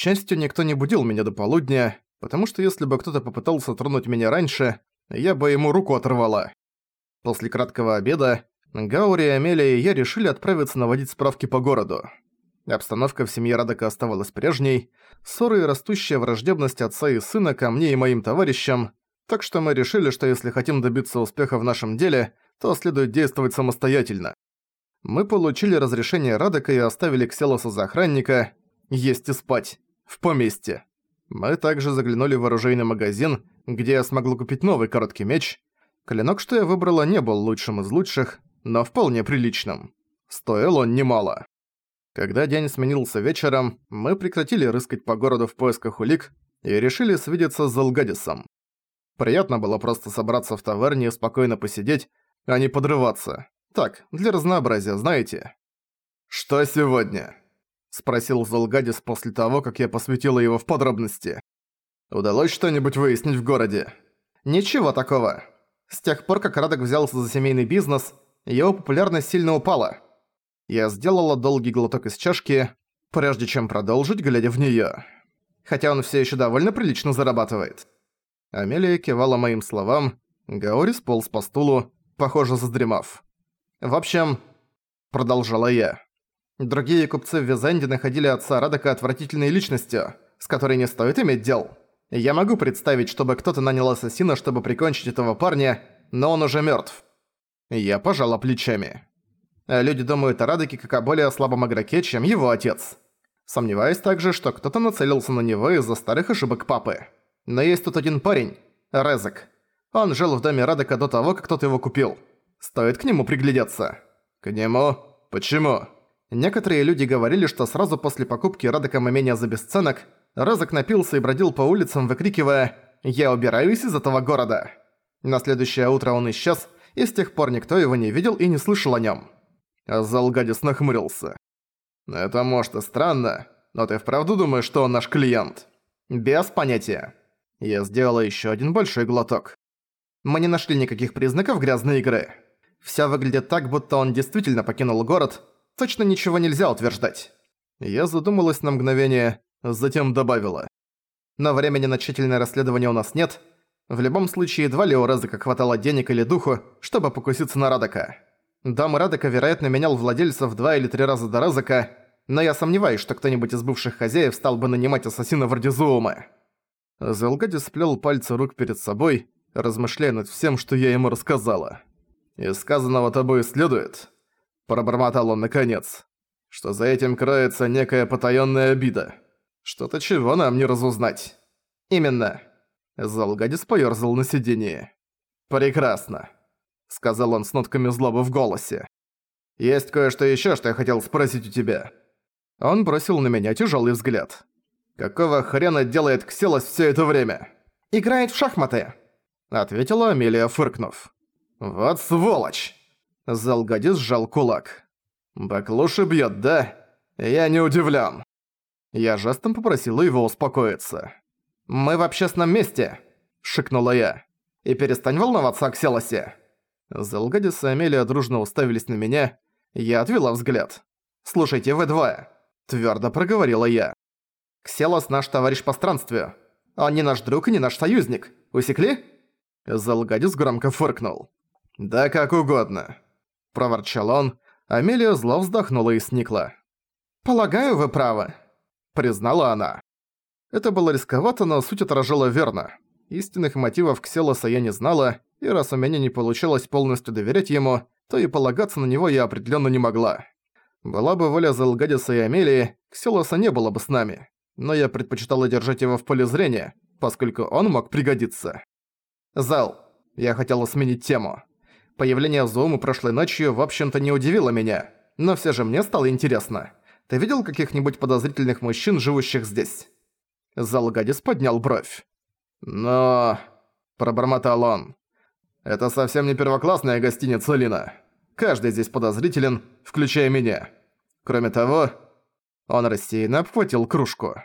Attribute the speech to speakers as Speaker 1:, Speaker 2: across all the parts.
Speaker 1: счастью, никто не будил меня до полудня, потому что если бы кто-то попытался тронуть меня раньше, я бы ему руку оторвала. После краткого обеда Гаури, Амелия и я решили отправиться наводить справки по городу. Обстановка в семье Радока оставалась прежней, ссоры и растущая враждебность отца и сына ко мне и моим товарищам, так что мы решили, что если хотим добиться успеха в нашем деле, то следует действовать самостоятельно. Мы получили разрешение Радока и оставили Кселоса за охранника, есть и спать, в поместье. Мы также заглянули в оружейный магазин, где я смогла купить новый короткий меч. Клинок, что я выбрала, не был лучшим из лучших, но вполне приличным. Стоил он немало. Когда день сменился вечером, мы прекратили рыскать по городу в поисках улик и решили свидеться с Залгадисом. Приятно было просто собраться в таверне и спокойно посидеть, а не подрываться. Так, для разнообразия, знаете. «Что сегодня?» — спросил Залгадис после того, как я посвятила его в подробности. «Удалось что-нибудь выяснить в городе?» «Ничего такого. С тех пор, как Радок взялся за семейный бизнес, его популярность сильно упала. Я сделала долгий глоток из чашки, прежде чем продолжить, глядя в неё. Хотя он всё ещё довольно прилично зарабатывает. Амелия кивала моим словам, Гаори сполз по стулу, похоже, заздремав. «В общем...» — продолжала я. Другие купцы в Визенде находили отца Радока отвратительной личностью, с которой не стоит иметь дел. Я могу представить, чтобы кто-то нанял ассасина, чтобы прикончить этого парня, но он уже мёртв. Я пожала плечами. Люди думают о Радоке как о более слабом игроке, чем его отец. Сомневаюсь также, что кто-то нацелился на него из-за старых ошибок папы. Но есть тут один парень, Резек. Он жил в доме Радока до того, как кто-то его купил. Стоит к нему приглядеться. К нему? Почему? Некоторые люди говорили, что сразу после покупки Радоком имения за бесценок Резек напился и бродил по улицам, выкрикивая «Я убираюсь из этого города». На следующее утро он исчез, и с тех пор никто его не видел и не слышал о нем. Залгадис нахмурился. «Это может и странно, но ты вправду думаешь, что он наш клиент?» «Без понятия». Я сделала еще один большой глоток. Мы не нашли никаких признаков грязной игры. Всё выглядит так, будто он действительно покинул город. Точно ничего нельзя утверждать. Я задумалась на мгновение, затем добавила. Но времени на тщательное расследование у нас нет. В любом случае, едва ли у Резака хватало денег или духу, чтобы покуситься на Радока. Дом Радока, вероятно, менял владельцев два или три раза до Резака, но я сомневаюсь, что кто-нибудь из бывших хозяев стал бы нанимать ассасина вроде Зуума. Зелгади сплел пальцы рук перед собой, размышляя над всем, что я ему рассказала. «Из сказанного тобой следует», — пробормотал он наконец, «что за этим кроется некая потаённая обида. Что-то чего нам не разузнать». «Именно». Залгадис поёрзал на сиденье. «Прекрасно», — сказал он с нотками злобы в голосе. «Есть кое-что ещё, что я хотел спросить у тебя». Он бросил на меня тяжёлый взгляд. «Какого хрена делает Кселос всё это время?» «Играет в шахматы», — ответила Амелия, фыркнув. «Вот сволочь!» Залгадис сжал кулак. «Баклуши бьёт, да? Я не удивлен. Я жестом попросила его успокоиться. «Мы в общественном месте!» — шикнула я. «И перестань волноваться о Кселосе!» Залгадис и Амелия дружно уставились на меня. Я отвела взгляд. «Слушайте, вы двое!» — твёрдо проговорила я. «Кселос наш товарищ по странствию. Он не наш друг и не наш союзник. Усекли?» Залгадис громко фыркнул. «Да как угодно», — проворчал он. Амелия зло вздохнула и сникла. «Полагаю, вы правы», — признала она. Это было рисковато, но суть отражала верно. Истинных мотивов Кселоса я не знала, и раз у меня не получилось полностью доверять ему, то и полагаться на него я определенно не могла. Была бы воля Залгадиса и Амелии, Кселоса не было бы с нами. Но я предпочитала держать его в поле зрения, поскольку он мог пригодиться. Зал. Я хотела сменить тему. Появление Зоумы прошлой ночью, в общем-то, не удивило меня. Но все же мне стало интересно. Ты видел каких-нибудь подозрительных мужчин, живущих здесь?» Залгадис поднял бровь. «Но...» – пробормотал он. «Это совсем не первоклассная гостиница, Лина. Каждый здесь подозрителен, включая меня. Кроме того...» Он рассеянно обхватил кружку.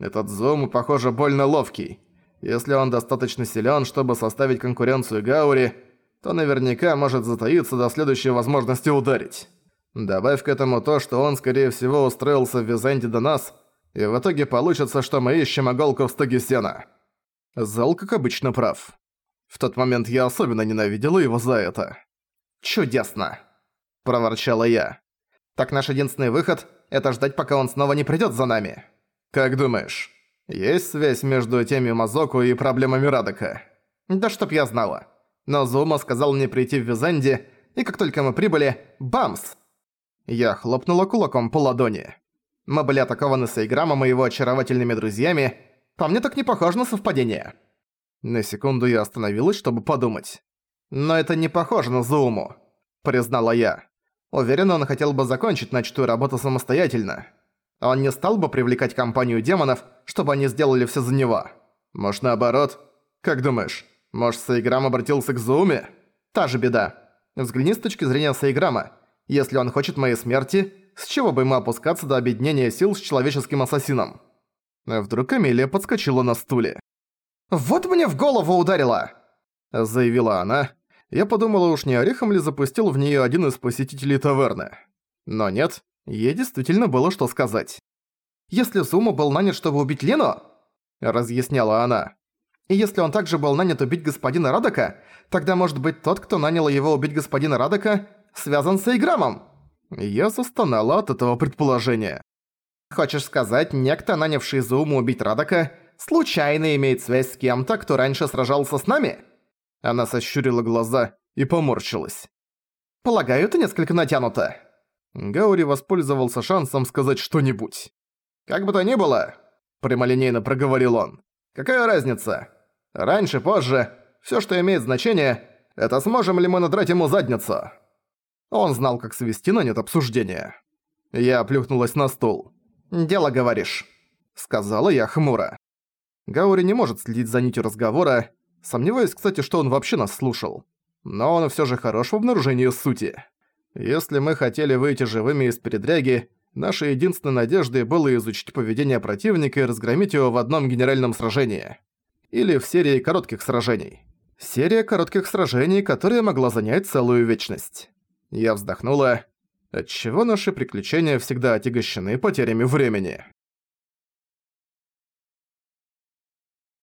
Speaker 1: «Этот Зум, похоже, больно ловкий. Если он достаточно силен, чтобы составить конкуренцию Гаури, то наверняка может затаиться до следующей возможности ударить. Добавь к этому то, что он, скорее всего, устроился в Византе до нас, И в итоге получится, что мы ищем иголку в стоге сена. Зал, как обычно, прав. В тот момент я особенно ненавидела его за это. «Чудесно!» – проворчала я. «Так наш единственный выход – это ждать, пока он снова не придёт за нами. Как думаешь, есть связь между теми Мазоку и проблемами Радока?» «Да чтоб я знала. Но Зума сказал мне прийти в Визанди, и как только мы прибыли – бамс!» Я хлопнула кулаком по ладони. Мы были атакованы Сейграмом и его очаровательными друзьями. По мне так не похоже на совпадение. На секунду я остановилась, чтобы подумать. Но это не похоже на Зуму, признала я. Уверен, он хотел бы закончить начатую работу самостоятельно. Он не стал бы привлекать компанию демонов, чтобы они сделали все за него. Может, наоборот? Как думаешь, может, Сейграм обратился к Зуме? Та же беда. Взгляни с точки зрения Сейграма. Если он хочет моей смерти, с чего бы ему опускаться до объединения сил с человеческим ассасином? Вдруг Амелия подскочила на стуле. «Вот мне в голову ударило!» Заявила она. Я подумала, уж не орехом ли запустил в неё один из посетителей таверны. Но нет, ей действительно было что сказать. «Если Сума был нанят, чтобы убить Лену?» Разъясняла она. «И если он также был нанят убить господина Радока, тогда, может быть, тот, кто нанял его убить господина Радока, связан с Эйграмом?» Я застонала от этого предположения. «Хочешь сказать, некто, нанявший Зуму убить Радока, случайно имеет связь с кем-то, кто раньше сражался с нами?» Она сощурила глаза и поморщилась. «Полагаю, это несколько натянуто». Гаури воспользовался шансом сказать что-нибудь. «Как бы то ни было», — прямолинейно проговорил он, — «какая разница? Раньше, позже, всё, что имеет значение, это сможем ли мы надрать ему задницу». Он знал, как свести на нет обсуждения. Я плюхнулась на стул. «Дело говоришь», — сказала я хмуро. Гаури не может следить за нитью разговора, сомневаюсь, кстати, что он вообще нас слушал. Но он всё же хорош в обнаружении сути. Если мы хотели выйти живыми из передряги, нашей единственной надеждой было изучить поведение противника и разгромить его в одном генеральном сражении. Или в серии коротких сражений. Серия коротких сражений, которая могла занять целую вечность. Я вздохнула. Отчего наши приключения всегда отягощены потерями времени?